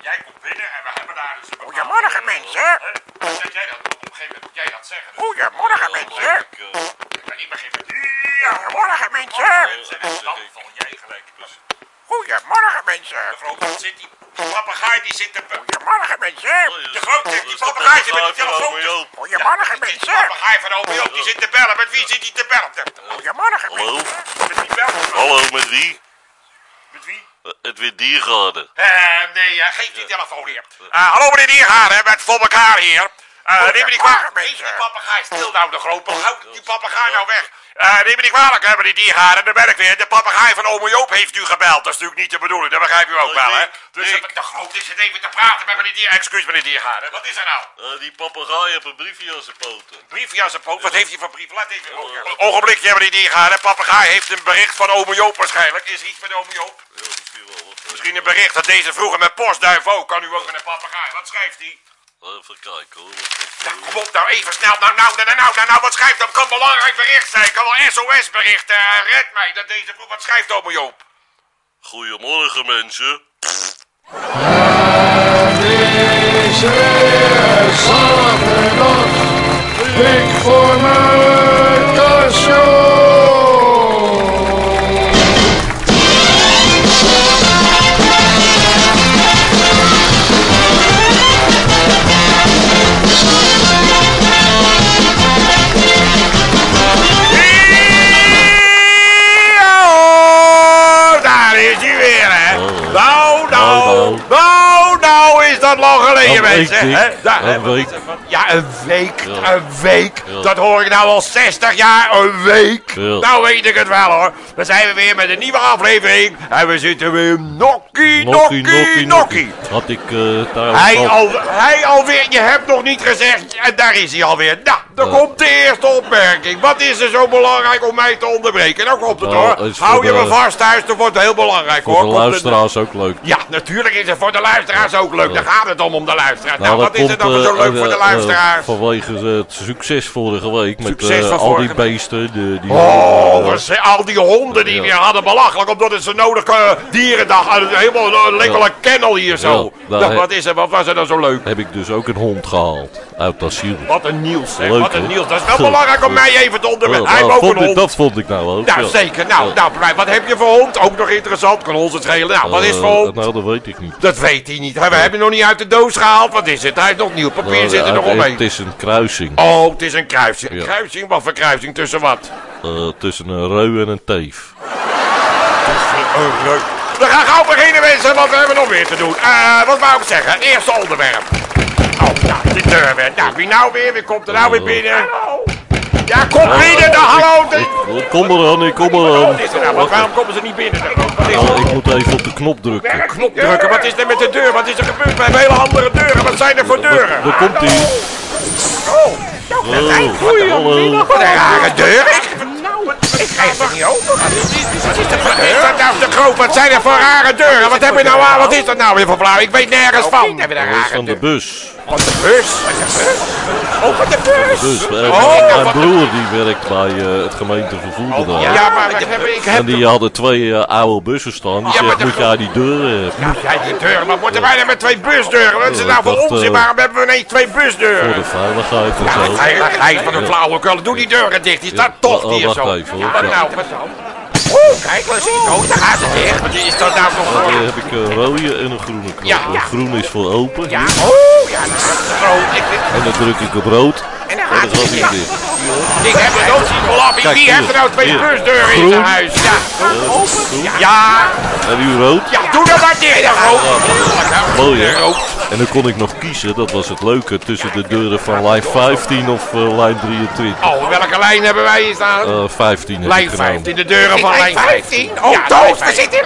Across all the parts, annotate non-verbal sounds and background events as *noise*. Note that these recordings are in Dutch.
Jij komt binnen en we hebben daar dus een bepaalde- Goedemorgen, mensen. Hè? Zeg jij dat? Op een gegeven moment moet jij dat zeggen. Dus Goedemorgen, mensen. ik ben niet begin met... Ja, Goedemorgen, mensen. mensen. En dan val jij gelijk tussen. Goedemorgen, mensen. De grote zit die papegaai die zit te... Goedemorgen, mensen. De grote zit die papegaai zit met die telefoon. Goedemorgen, Die mensen. papegaai van Joop die zit te bellen. Met wie zit hij te bellen? Goedemorgen, Hallo? mensen. Met wie bellen? Hallo, met wie? Edwin Diergaarde. Eh, nee, eh, geef die telefoon hier. Eh, hallo meneer Diergaarde, met voor elkaar hier. Neem me niet kwalijk. Geef die papegaai stil nou, de grote. Houd die papegaai nou weg. Eh, neem me niet kwalijk, hè, meneer Diergaarde. Daar ben ik weer. De papegaai van ome Joop heeft u gebeld. Dat is natuurlijk niet de bedoeling, dat begrijpt u ook wel, hè. Dus Dick. de grote is het even te praten met meneer Diergaarde. Excuus, meneer Diergaarde. Wat is er nou? Eh, die papegaai heeft een briefje aan zijn poten. Briefje aan zijn poot. Wat heeft hij voor brief? Laat even horen. Ogenblikje, meneer Diergaarde. Papegaai heeft een bericht van ome Joop waarschijnlijk. Is er iets met ome Joop? Ja, misschien wel wat. eh, Misschien een bericht dat deze vroeger met postduif ook. Kan u ook met een papegaai. Wat schrijft hij? Even kijken hoor. kom op nou, even snel. Nou, nou, nou, nou, nou, nou wat schrijft dat? Kan belangrijk bericht zijn. Kan wel SOS-bericht. eh red mij dat deze vroeg. Wat schrijft ome Joop? Goedemorgen mensen. is weer zaterdag. Ik voor mijn mensen. Hè? Daar, Een wat Ja, een week, Ja. een week. Ja. Dat hoor ik nou al 60 jaar, een week. Nou weet ik het wel, hoor. Dan zijn we weer met een nieuwe aflevering. En we zitten weer nokkie, Nokkie, nokkie. Had ik eh trouwens Hij, al- al, hij alweer, je hebt nog niet gezegd, en daar is hij alweer. Nou, dan komt de eerste opmerking. Wat is er zo belangrijk om mij te onderbreken? Nou komt het Nou, hoor. Hou voor je de- me vast thuis, dat wordt heel belangrijk Voor hoor. de Komt het- luisteraars ook leuk. Ja, natuurlijk is het voor de luisteraars ook leuk. Daar gaat het om, om de luisteraars. Nou, dat wat is er dan komt, zo leuk eh, voor de eh, vanwege het succes vorige week met Succes eh, al die beesten. De, die, Oh, al die honden die Ja. we hadden belachelijk, omdat het zo nodig eh, dierendag, eh, helemaal een lekkere kennel hier zo. Nou, wat is er, wat was er dan zo leuk? heb ik dus ook een hond gehaald uit asiel. Wat een Niels. Leuk, Wat een? Niels. Dat is wel belangrijk om mij even te onderwerpen. Ja, Hij nou, ook een ik, hond. dat vond ik nou ook. Nou, ja. zeker. Nou, nou, wat heb je voor hond? Ook nog interessant. Kan ons het schelen. Nou, wat is voor hond? Nou, dat weet ik niet. Dat weet hij niet. We hebben hem nog niet uit de doos gehaald. Wat is het? Hij heeft nog nieuw papier Nou, zit er ja, nog het- Het is een kruising Oh, het is een kruising. Ja. Kruising? Wat voor kruising? Tussen wat? eh, tussen een reu en een teef. Oh, leuk. We gaan gauw beginnen, mensen, want we hebben nog meer te doen. Eh, wat wou ik zeggen? Eerste onderwerp. Oh, nou, de deur weer. Nou, wie nou weer? Wie komt er nou weer binnen? Ja, kom binnen, dan hallo. de- Ik kom eraan, ik kom er nou? Wat- Waarom komen ze niet binnen? Is er? Nou, ik moet even op de knop drukken. Knop drukken. Wat is er met de deur? Wat is er gebeurd? We hebben hele andere deuren. Wat zijn er voor deuren? Daar komt hij. Oh, Oh, hallo. wat een rare deur. Ik, nou, ik krijg het niet open. Wat is dit? Wat is dat voor deur? Wat nou de groot? Wat zijn er voor rare deuren? Wat heb je nou aan? Wat is dat nou weer voor flauw? Ik weet nergens van. Hebben we een Dat is rare van de bus. Van de bus? Oh, van de bus. Dus eh, Oh, mijn broer die werkt bij eh, het gemeentevervoerbedrijf. Ja, maar wat heb ik? Ik En heb die hadden twee eh, oude bussen staan. Die Ja, zegt, maar de moet jij die deuren hebben? Nou, jij die deuren. Wat moeten wij nou met twee busdeuren? Wat is het Ja, nou voor ik onzin? Waarom hebben we ineens twee Voor busdeuren? de veiligheid en Ja, zo. wat veiligheid van een flauwekul. Doe die deuren dicht. Die staat Ja, toch wa- hier wacht zo. even, hoor. Wat Ja. nou? Wat dan? Oh, kijk, wat zie ik. Oh, daar gaat het dicht. Wat is dat nou voor Dan voor? heb ik een rode en een groene knop. Ja, ja. groen is voor open. Ja, oh, ja, En dan druk ik op rood. en dan En gaat dan het gaat hij dicht. Ik heb het ook zien. Kijk, Wie heeft er nou twee Hier. busdeuren in zijn huis? Ja. Groen. Ja, En nu rood. ja, doe dat maar dicht. Ja, rood. Mooi hè? En dan kon ik nog kiezen, dat was het leuke, tussen de deuren van lijn 15 of eh, lijn 23. Oh, welke lijn hebben wij hier staan? Eh 15 heb Lijn ik genomen. 15, de deuren van lijn 15. Oh, Oh, dood, we zitten in...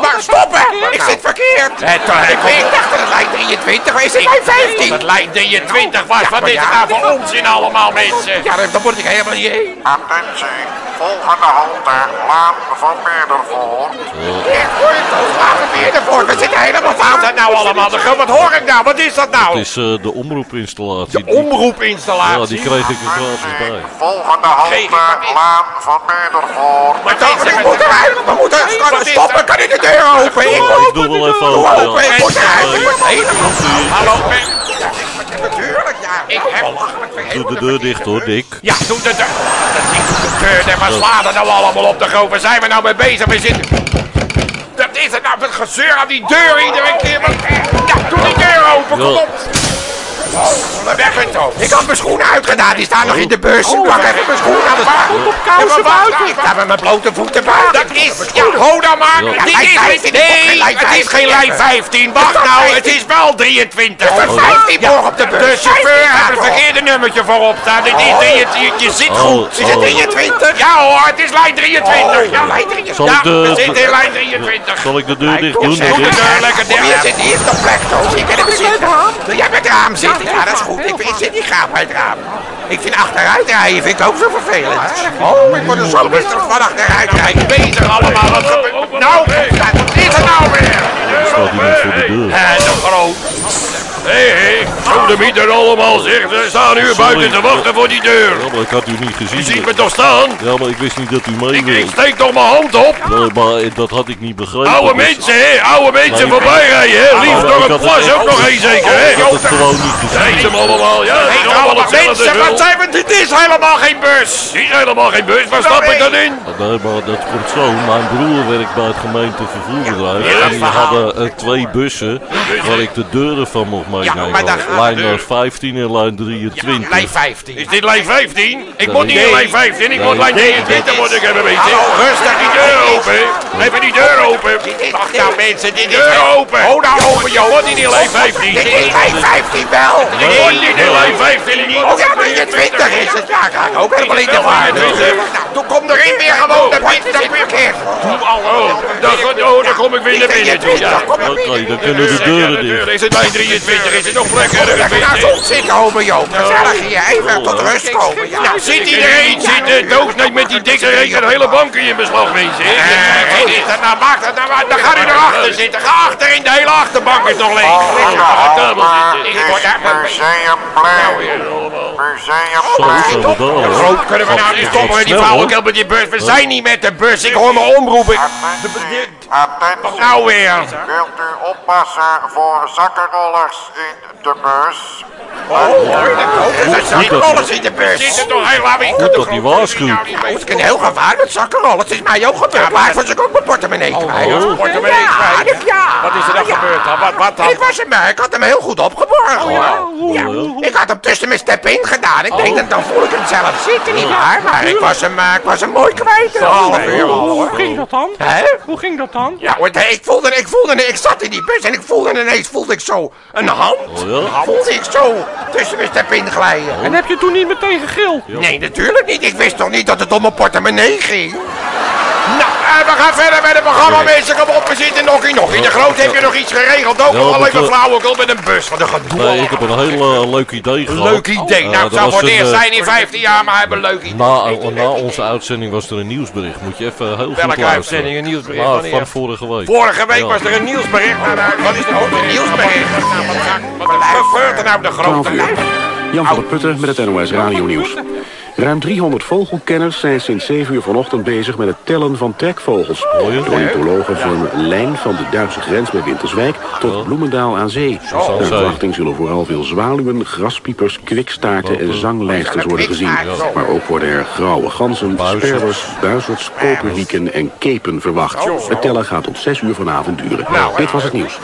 Maar stoppen! Ik zit verkeerd. Het, eh, Ik, dacht dat het lijn 23 was. Is het lijn Dat 15? het lijn 23 was. Wat is het ja. nou voor onzin allemaal, mensen? Ja, dat daar moet ik helemaal niet heen. Attentie, volgende halte, Laan van Meerdervoort. Ik hoor het toch, laten we zitten helemaal Wat is fout. dat nou allemaal? De- Wat hoor ik nou? Wat is dat Het nou? is eh, de omroepinstallatie. De omroepinstallatie. Ja, die kreeg ik er gratis bij. volgende maar in. Laan van Meerdervoort. Maar toch, ik moet eruit. We moeten stoppen. dat? Kan ik de deur open? Ik doe wel even doe open. Ik moet Hallo, Ben. Natuurlijk, ja. Ik heb- Doe de deur dicht hoor, Dick. Ja, doe de deur. Dat is de deur. En waar slaan er nou allemaal op de grond? Waar zijn we nou mee bezig? We zitten... Dat is het nou, wat gezeur aan die deur iedere keer. Wat... Ja, doe die Weg met. Ik had mijn schoenen uitgedaan, die staan nog in de bus. Oh, Ik pak even mijn schoenen aan de Goed op kousen buiten. Ik sta met mijn blote voeten buiten. Dat is, ja, ho dan maar. Ja. Dit Lijn is, 15, nee, het is 15. geen lijn 15. Wacht nou, 15? het is wel 23. Er staat 15 voor op de bus. De chauffeur 15 heeft het voor. verkeerde nummertje voorop staan. Dit is 23. Je zit Oh, goed. Is het oh. 23? Ja hoor, het is lijn 23. Oh, Ja, lijn 23. Zal Ja, ik de, we zitten in lijn 23. zal ik de deur dicht doen? Doe de deur lekker dicht. zit hier op de plek, Toos. Ik kan even zitten. Wil jij het raam zitten? Ja, dat is goed. Ik, ik zit niet graag bij het raam. Ik vind achteruit rijden vind ik ook zo vervelend. Oh, ik word er zo rustig van achteruit rijden. Bezig allemaal. Wat gebeurt- Nou, wat is er nou weer? Staat iemand voor de deur? En de groot. Hé, hé, zo de mieter allemaal zegt. Ze staan hier buiten te wachten voor die deur. Ja, maar ik had u niet gezien. ziet me toch staan? Ja, maar ik wist niet dat u mee Ik, steek toch mijn hand op. Nee, maar eh, dat had ik niet begrepen. Oude mensen, hè? Oude mensen voorbij rijden, hè? Glas echt- ook nog één zeker, hè? Ik had het gewoon niet gezien. Zijn ze hem allemaal? Ja, is Hey, allemaal mensen, wat zijn we? Dit is helemaal geen bus. Dit is helemaal geen bus. Waar stap ik dan in? Nee, maar dat komt zo. Mijn broer werkt bij het gemeente vervoerbedrijf. Ja, en die hadden eh, twee bussen waar ik de deuren van mocht meenemen. maar daar gaat lijn de deur. eh, 15 en lijn 23. Lijn 15. Is dit lijn 15? Ik Nee. moet niet in lijn 15, ik moet lijn 23 moet ik hebben, weet je. Rustig. Die deur open. Even die deur open. Wacht nou mensen, is... Deur open. Hou nou open, Je wordt niet lijn 15. Dit is lijn 15 wel. Ik word niet in lijn 15. niet. Oh ja, 23 is het. Ja, ga ik ook helemaal in de war. Nou, toen kom erin weer gewoon. Dat is dat is verkeerd. Oh, dan, oh, dan kom ik weer naar binnen toe. Ja. Kom er Oké, dan kunnen de deuren dicht. Is het lijn 23? Is het nog plekken? Lekker naar zon zitten, ome Joop. Gezellig hier. Even tot rust komen. Ja. Nou, zit iedereen, zit de doosneek met die dikke reet een hele bank in je beslag, mensen. Eh, nou? Maakt dat nou maar. Dan gaat u erachter zitten. Ga achterin, de hele achterbank nog leeg. Zitten. word daar maar is. Museumplein. Hoor. Groot, kunnen we nou niet stoppen met die flauwekul met die bus? We zijn niet met de bus. Ik hoor mijn omroep. Ik- Attentie, Wat nou weer? Wilt u oppassen voor zakkenrollers in de bus? Er zijn alles in de bus. Zit er toch heel Goed dat hij waarschuwt. Het is een heel gevaarlijk zakkenrol. Het is mij ook gebeurd. Ik was ook mijn portemonnee kwijt. oh. Portemonnee kwijt. ja. Wat is er dan gebeurd dan? Wat, dan? Ik was hem, eh, ik had hem heel goed opgeborgen hoor. Ja, ja. ik had hem tussen mijn step in gedaan. Ik denk dat dan voel ik hem zelf zitten, niet waar? Maar ik was hem, eh, ik was hem mooi kwijt. Een half uur al hoor. Hoe ging dat dan? Hè? Hoe ging dat dan? Ja, hoor, ik voelde, ik voelde, ik zat in die bus en ik voelde ineens, voelde ik zo een hand. Oh ja? Voelde ik zo tussen mijn step in glijden. En heb je toen niet meteen gegild? Nee, natuurlijk niet. Ik wist toch niet dat het om mijn portemonnee ging? Nou, eh, we gaan verder met het programma, mensen. Kom op, we zitten nog in. Nog in de groot heb je nog iets geregeld. Ook al even eh, flauwekul met een bus. Wat een gedoe. Nee, ik heb een heel eh, leuk idee gehad. Leuk idee. Eh, Nou, het er zou voor het eerst eh, zijn in 15 jaar, maar hij heeft een leuk idee. Na, na onze uitzending was er een nieuwsbericht. Moet je even heel goed Welke luisteren. uitzending? Een nieuwsbericht? Nou, Wanneer? van vorige week. Vorige week was er een nieuwsbericht. Nou, nou, wat is er ook een nieuwsbericht? Nou, wat gebeurt er nou de 12 grote? Jan van der Putten met het NOS Radio Nieuws. Ruim 300 vogelkenners zijn sinds 7 uur vanochtend bezig met het tellen van trekvogels. De ornithologen vormen een lijn van de Duitse grens bij Winterswijk tot Bloemendaal aan zee. Naar verwachting zullen vooral veel zwaluwen, graspiepers, kwikstaarten en zanglijsters worden gezien. Maar ook worden er grauwe ganzen, sperwers, buizerds, koperwieken en kepen verwacht. Het tellen gaat tot 6 uur vanavond duren. Dit was het nieuws.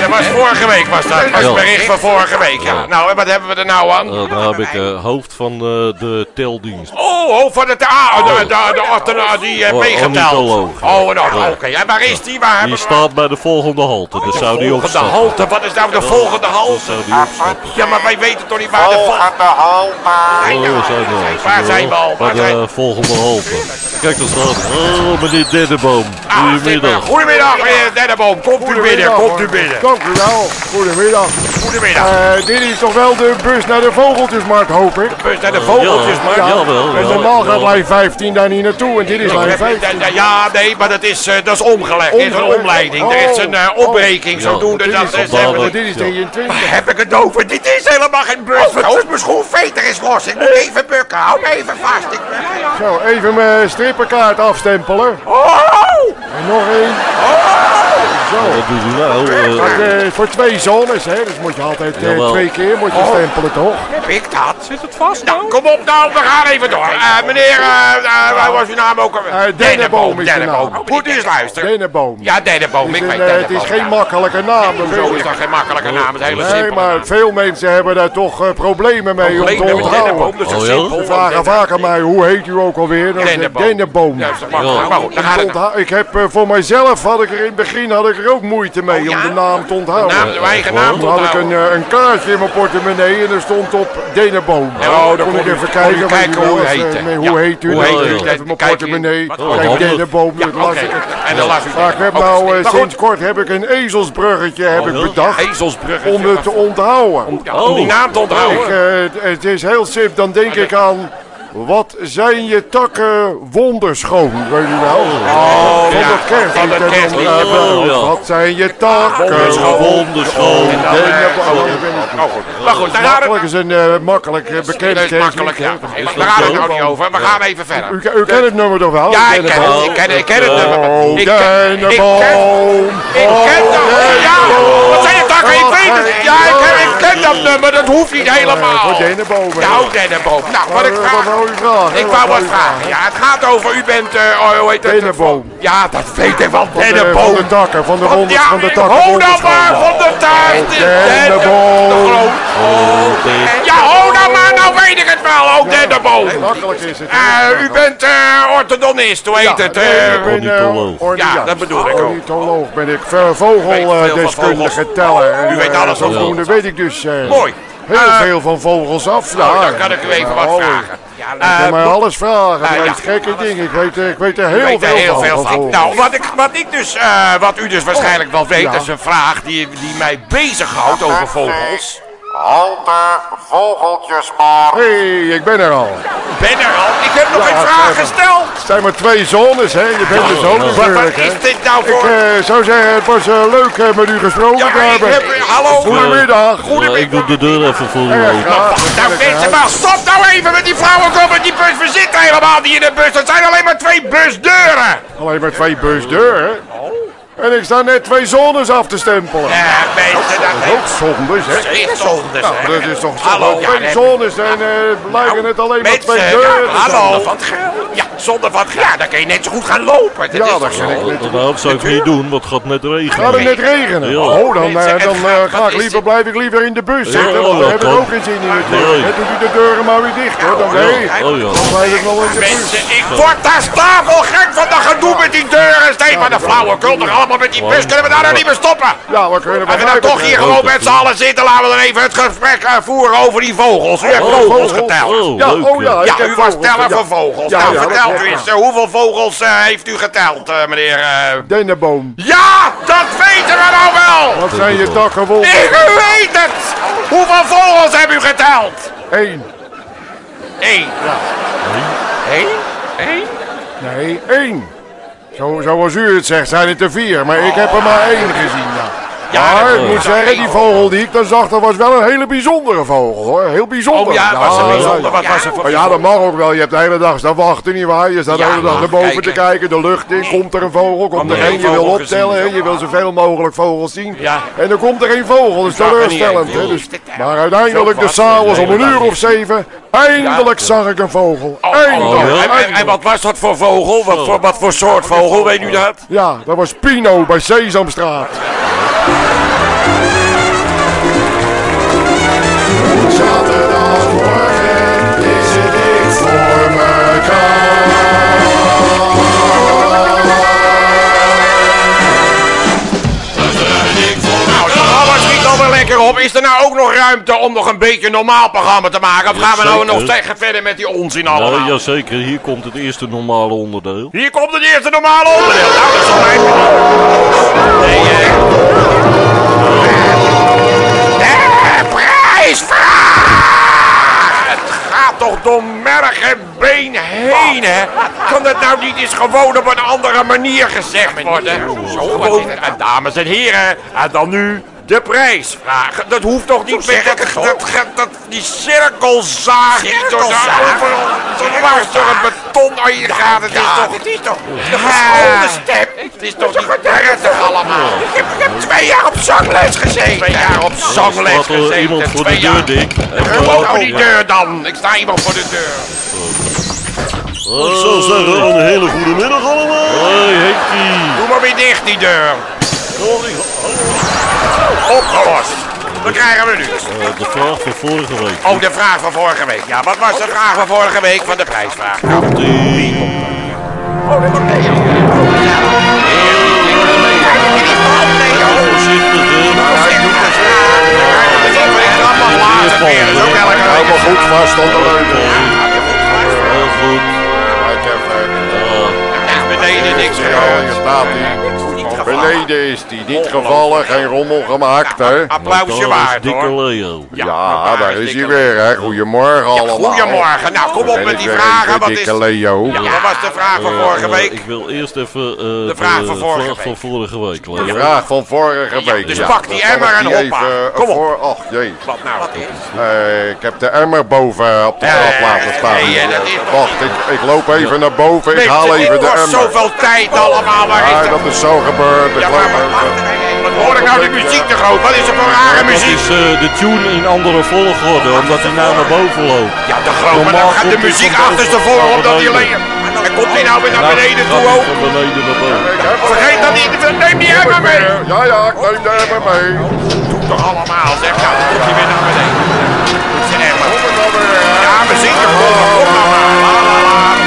Dat was vorige week was dat. Dat was het bericht van vorige week, ja. Nou, en wat hebben we er nou aan? Eh, daar heb ik eh, hoofd van eh, de teldienst. Oh, oh, van het ah, de, de, de, die eh, Oh, meegeteld. Oh, Ja. oké. En waar is die? Waar Die hebben we... staat bij de volgende halte. Dus zou die Volgende opstappen. halte. Wat is nou de volgende halte? zou die opstappen. Ja, maar wij weten toch niet waar de volgende... Volgende halte. Oh, we zijn. Waar zijn we al? Waar Bij zijn- de volgende halte. Kijk, daar staat. Oh, meneer Denneboom. Ah, Goedemiddag. Goedemiddag, meneer Denneboom. Komt u binnen, komt komt u binnen. Dank u wel. Goedemiddag. Goedemiddag. Eh, dit is toch wel de bus naar de vogeltjesmarkt, hoop ik? Bus naar de vogeltjes, maar... Ja, jawel. En ja, normaal ja. gaat lijn 15 daar niet naartoe en dit is lijn 15. Ja, nee, maar dat is, eh, dat is omgelegd. Dit is een omleiding. Er is een eh, Oh. opbreking, zodoende Dit dat... dat- dit is Ja. 23. Heb ik het over? Dit is helemaal geen bus. Oh, mijn schoenveter is los. Ik moet even bukken. Hou me even vast. Ik. Zo, even mijn strippenkaart afstempelen. Oh! En nog één. Zo. Wat doet u nou? Eh, Dat, eh, voor twee zones, hè? Dus moet je altijd eh, twee keer moet je Oh. stempelen, toch? Heb ik dat? Zit het vast Nou, nou? kom op nou, we gaan even door. Eh, meneer, waar was uw naam ook alweer? Denneboom is de Denneboom. naam. Moet eens luisteren. Denneboom. Ja, Denneboom, Het ik is, weet het is geen makkelijke naam. dat Zo is dat geen makkelijke naam, het hele Nee, maar naam. veel mensen hebben daar toch problemen mee om Problemen te met onthouden. Denneboom, dat is Oh. Ze vragen vaak aan mij, hoe heet u ook alweer? Dan Denneboom. Denneboom. Ja, dat is toch makkelijk. Maar goed, dan gaat Ik, heb voor mijzelf, had ik er in het begin had ik er ook moeite mee Oh, om de naam te onthouden. Naam, uw eigen naam Toen had ik een, eh, een kaartje in mijn portemonnee en er stond op Denneboom. Ja, oh, dan kon ik even kijken, kijken hoe als, eh. Hoe heet u? Hoe heet u? ik Even mijn portemonnee. Oh, Kijk, dat las ik. En dan las u Maar ik heb Ook nou, eh, sinds kort heb ik een ezelsbruggetje heb ik bedacht. Ezelsbrug. Om het te onthouden. Om die naam te Ik, onthouden. het- het is heel simpel, dan denk ik aan... Wat zijn je takken wonderschoon, weet je wel? Oh, Van ja. dat kerst. Van dat dan, eh, wel, Oh. Wat zijn je takken Wonderschoon. Wonderschoon. En dan, Nee, eh, oh, niet. Oh. Maar goed, daar gaat Makkelijk het. is een eh, makkelijk bekend Dat is makkelijk, ja. kerstlied, Daar gaat het nou niet over. We gaan even verder. U, u kent het nummer toch wel? Ja, ik ken het. Ik ken. Ik ken het nummer. Oh, Ik ken- ik ken- Denneboom. Ik Oh, ken? Ik weet het. Ja, ik ken, ik ken dat nummer. Dat hoeft niet helemaal. Voor Denneboom. hè? Nou, Denneboom. Nou, wat ik Eh, vraag... Ik wou wat vragen. Ja, het gaat over, u bent, oh, hoe heet het? Denneboom. Ja, dat weet ik wel. De, van de takken, van de ja, van de takken. ho dan maar van de taart. Denneboom. Ja, ho dan maar, nou weet ik het wel. Ook Denneboom. Makkelijk is het. Eh, u bent eh orthodontist, hoe heet het? Nee, eh? ik ben, Ornitholoog. orni- Ja, dat bedoel ik ook. Ornitholoog ben ik. Vogeldeskundige teller. U weet alles zodoende vogels. weet ik dus eh, Mooi. heel veel van vogels af. Nou, Ja, dan kan ik u even wat Oh, vragen. Eh, kan mij alles vragen, nou, maar ja. gekke ding. Ik weet, ik weet er heel weet er veel heel van. veel van. Nou, wat, ik, wat, ik dus, eh, wat u dus waarschijnlijk wel weet, ja. is een vraag die, die mij bezighoudt over vogels. Halte vogeltjesmarkt. Hé, hey, ik ben er al. Ben er al? Ik heb nog Ja, geen vraag gesteld. Het zijn maar twee zones, hè. Je bent de zoon Wat, is dit nou Ik voor... eh, zou zeggen, het was eh, leuk eh, met u gesproken Ja, te maar ik hebben. heb... Hallo? Goedemiddag. Ja, ik doe de deur even voor u open. Nou, mensen, maar stop nou even met die flauwekul met die bus. We zitten helemaal niet in de bus. Dat zijn alleen maar twee busdeuren. Alleen maar twee busdeuren. En ik sta net twee zones af te stempelen. Ja, mensen, dat Dat is ook zonde, zeg. Zeker zonde, Nou, zeg. dat is toch Hallo, Hallo, ja, twee zones en eh lijken het alleen maar twee deuren. hallo. van het geld. Ja, zonder van het geld. Ja, dan kun je net zo goed gaan lopen. Dat Ja, is dat toch kan zo? ik net. Nou, dat zou ik niet doen, want het gaat net regenen. Gaat het net regenen? Ja. Oh, dan, eh, Mensen, dan het eh, gaat- ga wat ik liever, blijf ik liever in de bus Ja, zitten. oh, dat heb ik kan. ook geen zin in. Dan doet u de deuren maar weer dicht hoor. Dan, Oh ja. dan blijf ik wel in de bus. Mensen, ik word daar stapelgek van dat gedoe met die deuren. Steeds maar de flauwekul toch allemaal met die bus. Kunnen we daar nou niet meer stoppen? Ja, we kunnen Als we nou toch hier gewoon met z'n allen zitten, laten we dan even het gesprek eh, voeren over die vogels. U hebt Oh, vogels vogels. geteld. Oh, Ja, leuk. oh ja, Ja, u was teller ja. van vogels. Ja, nou, ja, dat vertel klopt, u ja. eens, hoeveel vogels eh, heeft u geteld, eh, meneer... Denneboom. Ja, dat weten we nou wel! Wat zijn je takken wol? Ik weet het! Hoeveel vogels heb u geteld? Eén. Eén. Eén? Eén? Nee, één. Zo, zoals u het zegt, zijn het er vier. Maar ik heb er maar één gezien, ja. Ja, maar ik moet zeggen, die vogel die ik dan zag, dat was wel een hele bijzondere vogel, hoor. Heel bijzonder. Oh ja, was een bijzonder. Wat was er voor... Maar ja, dat mag ook wel. Je hebt de hele dag staan wachten, nietwaar? Je staat de hele dag naar boven te kijken, de lucht in. Komt er een vogel, komt er geen één. Je wil optellen, je wil zoveel mogelijk vogels zien. Ja. En dan komt er geen vogel, dat is teleurstellend. Dus, maar uiteindelijk, wat, s'avonds de om een uur of zeven, eindelijk zag ik een vogel. Oh, oh, Eindelijk. ja. En, wat was dat voor vogel? Wat voor, wat voor soort vogel, weet u dat? Ja, dat was Pino bij Sesamstraat. Nou, op. Is er nou ook nog ruimte om nog een beetje normaal programma te maken? Of gaan we nou nog steeds verder met die onzin Nou, allemaal? jazeker, hier komt het eerste normale onderdeel. Hier komt het eerste normale onderdeel. Nou, dat is al mijn Nee, hè? De prijsvraag! Het gaat toch door merg en been heen, hè? Kan dat nou niet eens gewoon op een andere manier gezegd worden? Zo. En dames en heren, en dan nu de prijsvraag. Dat hoeft toch niet met dat, dat, dat, die cirkelzaag die door de overal zo het beton heen gaat. Het is toch... Het is toch... De geschoolde stem. Het is toch niet prettig allemaal. Ik heb, ik heb twee jaar op zangles gezeten. Twee jaar op zangles er gezeten. iemand voor de deur. Dick? Doe open die deur dan. Ik sta iemand voor de deur. Ik zou zeggen, een hele goede middag allemaal. Hoi, Henkie. Doe maar weer dicht die deur. Opgelost. Wat krijgen we nu? Eh, de vraag van vorige week. Oh, de vraag van vorige week. Ja, wat was de vraag van vorige week van de prijsvraag? Die... Oh, dat wordt deze. Voorzichtig, Hou maar goed vast aan de. Heel goed. Eh, niks Ja, staat. Beneden is die. Niet gevallen, geen rommel gemaakt, hè? Applausje waard dikke hoor. Leo. Ja, daar is hij weer, hè? Goedemorgen allemaal. Goedemorgen. Nou, kom op met die vragen. Wat is... dikke Leo. Ja, wat was de vraag van Eh, vorige eh, week? ik wil eerst even eh, de, vraag van vorige vraag week. van vorige week De vraag van vorige Ja, week. dus ja. pak die emmer en hoppa. Kom op. Voor, ach, jee. Wat nou? Ik heb de emmer boven op de trap ja, laten staan. dat Wacht, ik, ik loop even naar boven. Ik haal even de kost emmer. zoveel tijd allemaal. Dat dat? is zo gebeurd. Ik Ja, loop maar wat, even. wat hoor ik nou die muziek te groot? Wat is er voor rare muziek? is eh, de tune in andere volgorde, omdat hij nou naar boven loopt. Ja, te groot, maar dan gaat de muziek achterstevoren omdat hij alleen... En komt hij nou weer naar beneden toe ook? Van beneden naar boven. Ik heb Vergeet dat niet, neem die emmer mee! Ja, ja, ik neem de emmer mee. Doe toch allemaal, zeg. Nou, dan komt hij weer naar beneden. Zijn emmer. Ja, we zingen gewoon. Kom nou maar.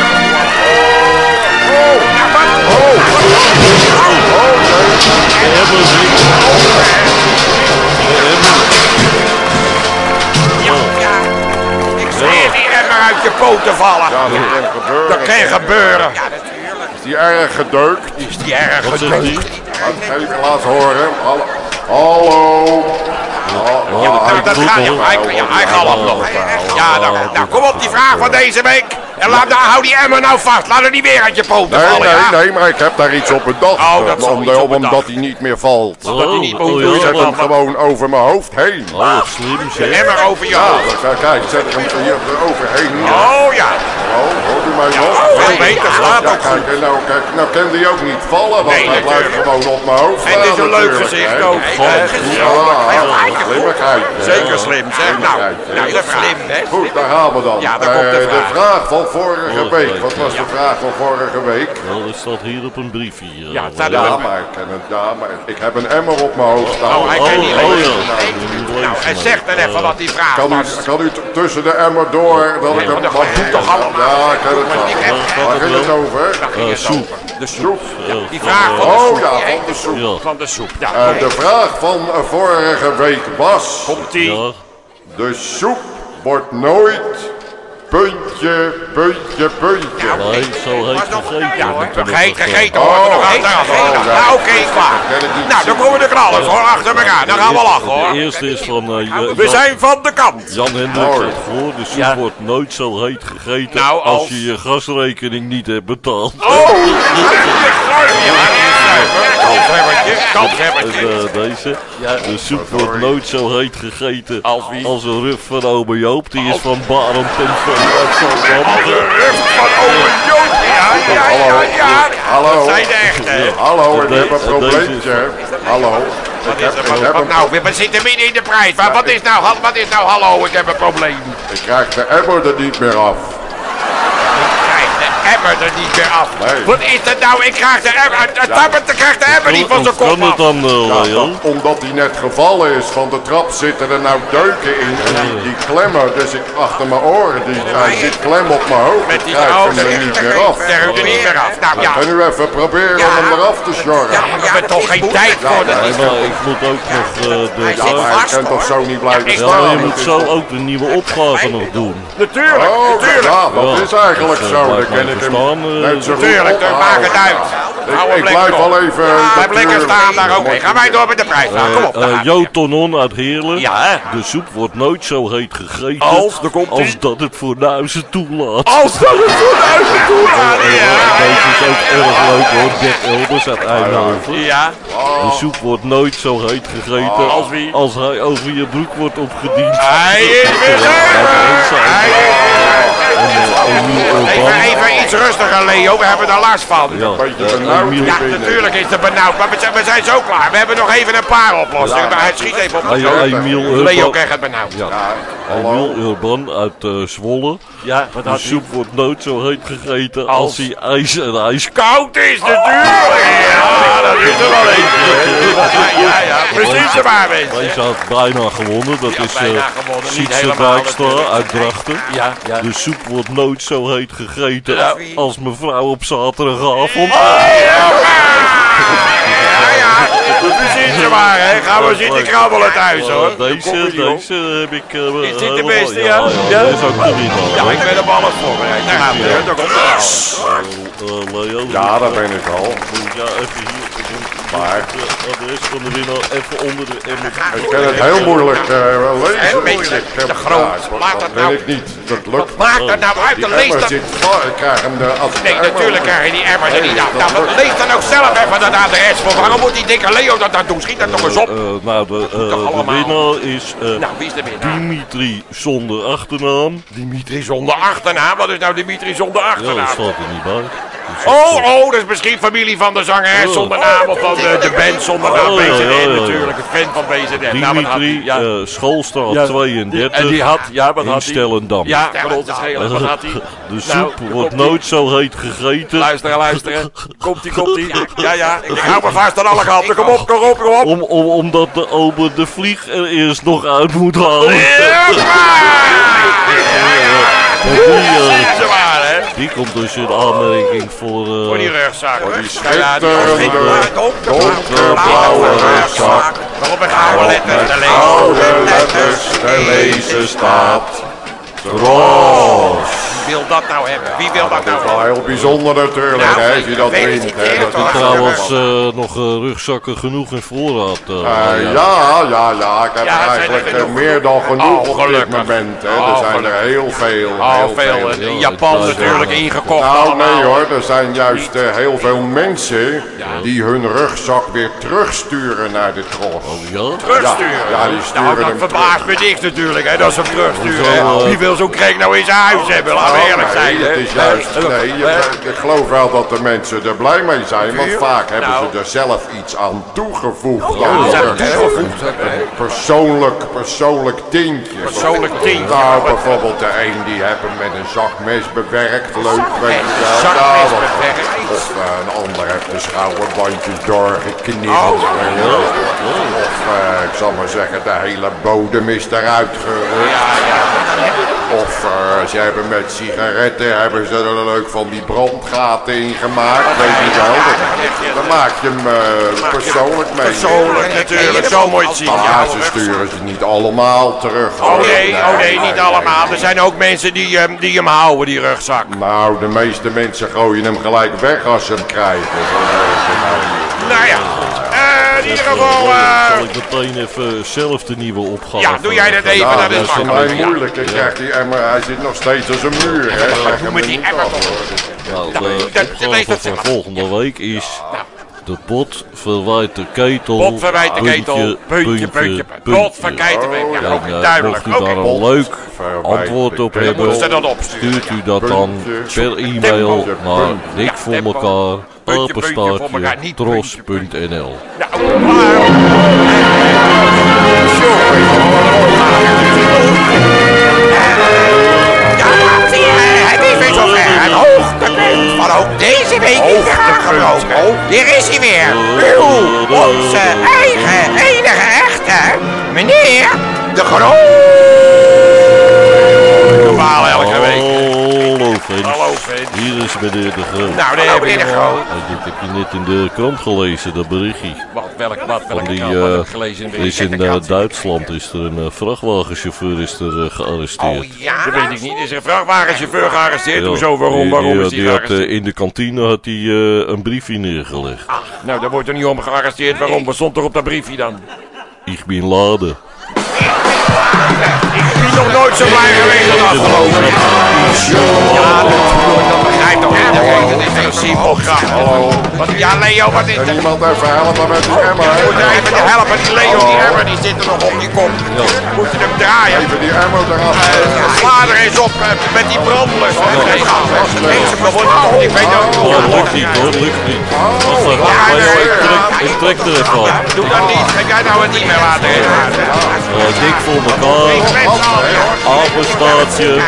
Dat kan gebeuren. Is die erg gedeukt? Is die erg hij? Laat even laten horen. Hallo. Dat goed, gaat, ja, hoor. hij, ja, hij galmt nog. Ja, nou, nou, kom op die vraag van deze week. En laat, nou, hou die emmer nou vast. Laat er niet weer uit je poten Nee, vallen, ja? nee, nee, maar ik heb daar iets op bedacht. Oh, dat zal Om- iets op omdat hij niet meer valt. Oh, hij niet moet oh, Ik ja, zet hem gewoon over mijn hoofd heen. Oh, wat slim De zeg. emmer over je Ja, hoofd. kijk, kijk, ik zet hem hier overheen. Oh ja. Oh, hoort u mij nog? veel beter, slaat Ja, kijk, nou, kijk, nou kan die ook niet vallen, want Nee, hij blijft gewoon op mijn hoofd En het is een leuk gezicht ook. Hè? Ja. Zeker slim, zeg. Nou, Slimmigheid, nou, hè. dat is slim, hè? Goed, daar gaan we dan. Ja, daar komt de Eh, vraag. vraag van vorige week. Wat was de vraag van vorige week? Nou, dat staat hier op een briefje. eh, Ja, het staat Ja, maar ik, ken het, ja, maar ik heb een emmer op mijn hoofd staan. Oh, hij Oh, kan niet oh, lezen. ja. Nou, en zeg dan even wat die vraag Kan u, was. kan u tussen de emmer door dat ik hem dat doet toch allemaal? Ja, ik ken het wel. Waar ging het over? Eh, soep. De soep. Eh, Die vraag eh, van de Oh soep. ja, die van de soep. Ja, Van de soep. Ja, Eh, de vraag van eh, vorige week was... komt die. ja. De soep wordt nooit puntje, puntje, puntje. Nee, zo heet gegeten. Ja, vergeet, hoor. Oh, heet. Nou, oké, klaar. het. Nou, dan komen de knallers hoor, achter elkaar. Dan gaan we lachen De hoor. eerste is van eh, Jan- We zijn van de kant. Jan Hendrik zegt voor. De soep wordt nooit zo heet gegeten Nou, als- als je je gasrekening niet hebt betaald. Oh! *laughs* Kanshebbertje. En, deze. De soep wordt nooit zo heet gegeten als, een ruf van ome Joop. Die is van Barend en van Amsterdam. Ruf van ome Joop. Ja, ja, ja, ja. Hallo. Dat zijn de echte. hè. Hallo, ik heb een deze probleempje. Hallo. Wat is er? Wat, wat een, nou? We zitten midden in de prijs. Maar wat is nou, wat is nou, hallo, ik heb een probleem. ik krijg de emmer er niet meer af. Emmer er niet meer af. Nee. Wat is dat nou? Ik krijg de emmer, de tabbert krijgt de emmer niet van zijn Hoe kop kan het af. dan, eh, Ja, dat- omdat hij net gevallen is van de trap zitten er nou deuken in. En die, die klemmen, dus ik achter mijn oren, die, hij zit klem op mijn hoofd. Met die daar er niet meer af. Er niet meer af. Nou ja, ga nu even proberen om hem eraf te sjorren. ja, we hebben toch geen tijd voor. Dat maar ik moet ook nog eh, de... Ja, maar hij kan toch zo niet blijven Ja, maar je staan. moet zo ook de nieuwe opgave nog doen. Natuurlijk, Oh, natuurlijk. ja, dat Ja. is eigenlijk Dat, zo. ken mij ik verstaan, eh, net zo goed Tuurlijk, dan maak het uit. Ik, Hou hem ik lekker blijf wel even... Blijf lekker natuurlijk. staan daar ook. Ga wij door met de prijs. Kom op. Eh, eh, Jo. Tonon uit Heerlen. Ja, hè? De soep wordt nooit zo heet gegeten Als, als dat het fornuizen toelaat. Als dat het voor de uit toelaat. Ja, Deze is ook erg leuk hoor. Bert Elders uit Eindhoven. ja. De soep wordt nooit zo heet gegeten Als wie? als hij over je broek wordt opgediend. Hij is weer. Hij Even, even iets rustiger, Leo. We hebben er last van. Ja, Ja, natuurlijk is het benauwd, maar we zijn, we zijn zo klaar. We hebben nog even een paar oplossingen. Maar hij schiet even op. Leo krijgt het benauwd. Ja. Emiel Urban uit eh, Zwolle. Ja, wat De soep wordt nooit zo heet gegeten als, Als? hij ijs en ijs Koud is natuurlijk. Ja, dat is er wel eentje. Ja, ja. Precies de waarheid. Deze had bijna gewonnen. Dat Ja, is eh. Niet Sietse helemaal Dijkstra uit Drachten. Ja, ja. De soep wordt nooit zo heet gegeten Ja. als mevrouw op zaterdagavond. Ja, ja. Precies de waarheid. Gaan we zitten krabbelen thuis, hoor. Deze, deze heb ik eh Is dit de beste, ja? Ja, Ja? dat is ook de winnaar. Ja, ik ben op alles voorbereid. Daar gaan we. Daar komt het aan. Eh, Leo, Ja, daar ben ik al. ja even hier Maar het adres van de winnaar even onder de ik kan het heel moeilijk eh, wel lezen. Een beetje Ik heb- te groot. Laat dat nou. ik niet. Dat lukt. Maak dat nou uit. Dan lees dat. vast. Ik krijg hem de... Als ik Nee, de natuurlijk krijg je die emmer er niet af. Nou, maar lees dan ook zelf even dat adres voor. Waarom moet die dikke Leo dat nou doen? Schiet dat toch eens op. Eh, nou, de, eh, toch de allemaal? winnaar is eh, Nou, wie is de winnaar? Dimitri zonder achternaam. Dimitri zonder achternaam. Wat is nou Dimitri zonder Ja, dat achternaam? staat er niet bij. Oh, oh, dat is misschien familie van de zangeres Oh. zonder naam of van de, de band zonder naam. Oh, BZN ja, ja, ja. natuurlijk, het fan van BZN. Nou, Dimitri, hij? Ja. eh, Schoolstraat Ja, 32. En die had, ja, wat had hij? Stellendam. Ja, schelen. Wat had hij? De soep Nou, daar wordt nooit zo heet gegeten. Luisteren, luisteren. Komt-ie, komt-ie. *laughs* Ja, ja. Ik hou me vast aan alle kanten. Kom op, kom op, kom op. Om, om, omdat de ober de vlieg er eerst nog uit moet halen. Hè? die komt dus in aanmerking voor... eh, Voor die rugzak. ja, die schitterende donkerblauwe rugzak. Waarop een gouden letters te lezen. Oude letters te lezen staat. Wie wil dat nou hebben? Wie wil dat Dat nou is wel hebben? heel bijzonder natuurlijk, Nou, hè, als je dat wint. Dat is Trouwens, eh, nog eh, rugzakken genoeg in voorraad. eh, Eh, ja. ja, ja, ja. Ik heb Ja, eigenlijk meer dan genoeg Oh, op dit gelukkig. moment. Hè. Oh, er zijn er heel veel. Oh, heel veel. veel. In Japan Ja, natuurlijk ja. ingekocht Nou, allemaal. nee hoor, er zijn juist heel veel mensen die hun rugzak weer terugsturen naar de tros. Ja? Terugsturen. Ja, ja, die sturen nou, dat hem verbaast me niks natuurlijk, hè, dat ze hem terugsturen. Wie wil zo'n kreeg nou in zijn huis hebben? We eerlijk nee, zijn. Het is juist, nee, je- ik geloof wel dat de mensen er blij mee zijn, want vaak hebben Nou. ze er zelf iets aan toegevoegd. Ja, Ja, hebben toegevoegd. Een persoonlijk, persoonlijk tintje. Persoonlijk tintje. Nou, bijvoorbeeld de een die hem met een zakmes bewerkt, leuk, weet je wel. zakmes bewerkt? Of eh, een ander heeft de schouderbandjes doorgeknipt. Oh. Of, eh, ik zal maar zeggen, de hele bodem is eruit gerukt. Ja, ja. Of eh, ze hebben met sigaretten hebben ze er leuk van die brandgaten in gemaakt. Weet je wel. Dan- Dan maak je hem eh, persoonlijk mee. Persoonlijk natuurlijk, zo je het zien. Ja, ze sturen ze niet allemaal terug. Oh nee, oh nee, niet allemaal. Er zijn ook mensen die, ehm, die hem houden, die rugzak. Nou, de meeste mensen gooien hem gelijk weg als ze hem krijgen. Nou. Nou ja, in ieder geval... eh, Zal ik meteen even zelf de nieuwe opgave... ja, doe jij dat even, Ja, dat dat is is voor mij makkelijk. Ja. moeilijk. Ik krijg die emmer, hij zit nog steeds als een muur. Hè. Leg hem met die emmer. Nou, dat- de opgave van volgende week is... De pot verwijt de ketel. Pot verwijt de ketel. Puntje, puntje, puntje. Pot verwijt de ketel. Ja, ook eh, duidelijk. Mocht u daar een leuk antwoord op hebben, stuurt u dat dan Puntje. per e-mail naar Puntje. dik voor apenstaartje, Nou, maar ook deze week niet geloof. Hier is hij weer. Uw, onze eigen, enige echte, meneer de Groot. Hier is meneer De Groot. Nou, je meneer De. Eh, dit heb je net in de krant gelezen, dat berichtje. Wat, welk, wat, Van welke die, krant? Wat heb eh, ik gelezen in de is in eh, Duitsland is er een eh, vrachtwagenchauffeur is er, gearresteerd. Oh ja? Dat weet ik niet. Is er een vrachtwagenchauffeur gearresteerd? Ja, Hoezo? Waarom? die- Waarom die, is die die had? In de kantine had hij een briefje neergelegd. Nou, daar wordt er niet om gearresteerd. Waarom? Wat stond er op dat briefje dan? Ik ben laden. Ik ben nog nooit zo blij geweest als afgelopen. Ja. Dat begrijpt toch iedereen. Dat is een simpel grap. Wat, ja, Leo, wat is En dat? iemand even helpen met die emmer. Je moet even helpen. Die Leo, die emmer, die zit er nog op die kop. Moet je hem draaien. Even die emmer eraf. Sla er eens op eh, met die brandlus. Mensen verwonden toch niet. Weet ook Oh, dat lukt niet hoor, lukt niet. Ik trek, ik er even aan. Doe dat niet. Ga jij nou het niet meer laten dik voor elkaar, apenstaartje,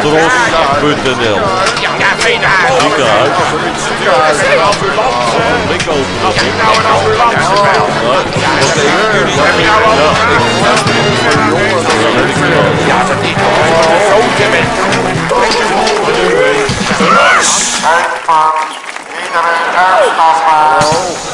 tros.nl. Ziekenhuis. Heb je nou een ambulance wel? Heb je nou al Ja, dat is toch een grote mens. Uitvaart. Iedereen uitstappen.